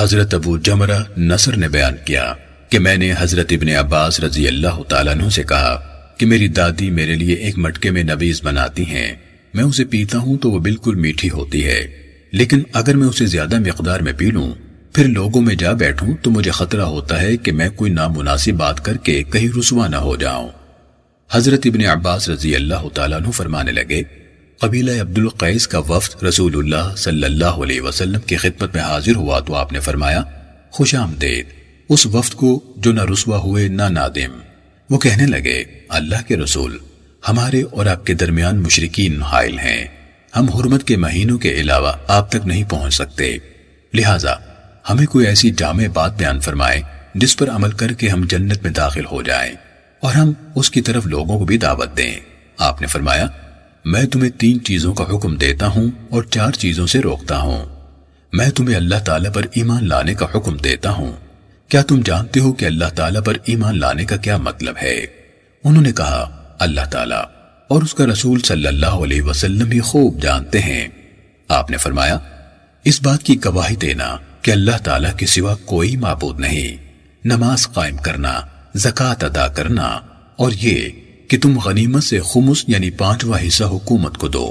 حضرت ابو جمرہ نصر نے بیان کیا کہ میں نے حضرت ابن عباس رضی اللہ تعالیٰ عنہ سے کہا کہ میری دادی میرے لیے ایک مٹکے میں نبیز بناتی ہیں۔ میں اسے پیتا ہوں تو وہ بالکل میٹھی ہوتی ہے۔ لیکن اگر میں اسے زیادہ مقدار میں پی لوں، پھر لوگوں میں جا بیٹھوں تو مجھے خطرہ ہوتا ہے کہ میں کوئی نامناسب بات کر کے کہیں رسوا نہ ہو جاؤں۔ حضرت ابن عباس رضی اللہ تعالیٰ عنہ فرمانے لگے قبیلہ عبد القیس کا وفد رسول اللہ صلی اللہ علیہ وسلم کی خدمت میں حاضر ہوا تو آپ نے فرمایا، خوش آمدید۔ اس وفد کو جو نہ رسوا ہوئے نہ نادم۔ وہ کہنے لگے، اللہ کے رسول، ہمارے اور آپ کے درمیان مشرقین حائل ہیں۔ ہم حرمت کے مہینوں کے علاوہ آپ تک نہیں پہنچ سکتے۔ لہٰذا، ہمیں کوئی ایسی جامع بات بیان فرمائے جس پر عمل کر کے ہم جنت میں داخل ہو جائیں اور ہم اس کی طرف لوگوں کو بھی دعوت دیں۔ آپ نے فرمایا میں تمہیں تین چیزوں کا حکم دیتا ہوں اور چار چیزوں سے روکتا ہوں۔ میں تمہیں اللہ تعالیٰ پر ایمان لانے کا حکم دیتا ہوں۔ کیا تم جانتے ہو کہ اللہ تعالیٰ پر ایمان لانے کا کیا مطلب ہے؟ انہوں نے کہا، اللہ تعالیٰ اور اس کا رسول صلی اللہ علیہ وسلم ہی خوب جانتے ہیں۔ آپ نے فرمایا، اس بات کی گواہی دینا کہ اللہ تعالیٰ کے سوا کوئی معبود نہیں۔ نماز قائم کرنا، زکوٰۃ ادا کرنا اور یہ کہ تم غنیمت سے خمس یعنی پانچواں حصہ حکومت کو دو،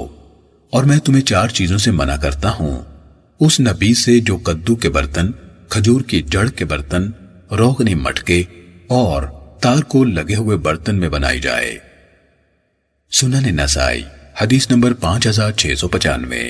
اور میں تمہیں چار چیزوں سے منع کرتا ہوں۔ اس نبی سے جو کدو کے برتن، کھجور کی جڑ کے برتن، روغنی مٹکے، اور تار کو لگے ہوئے برتن میں بنائی جائے۔ سنن نسائی، حدیث نمبر پانچ ہزار چھ سو پچانوے۔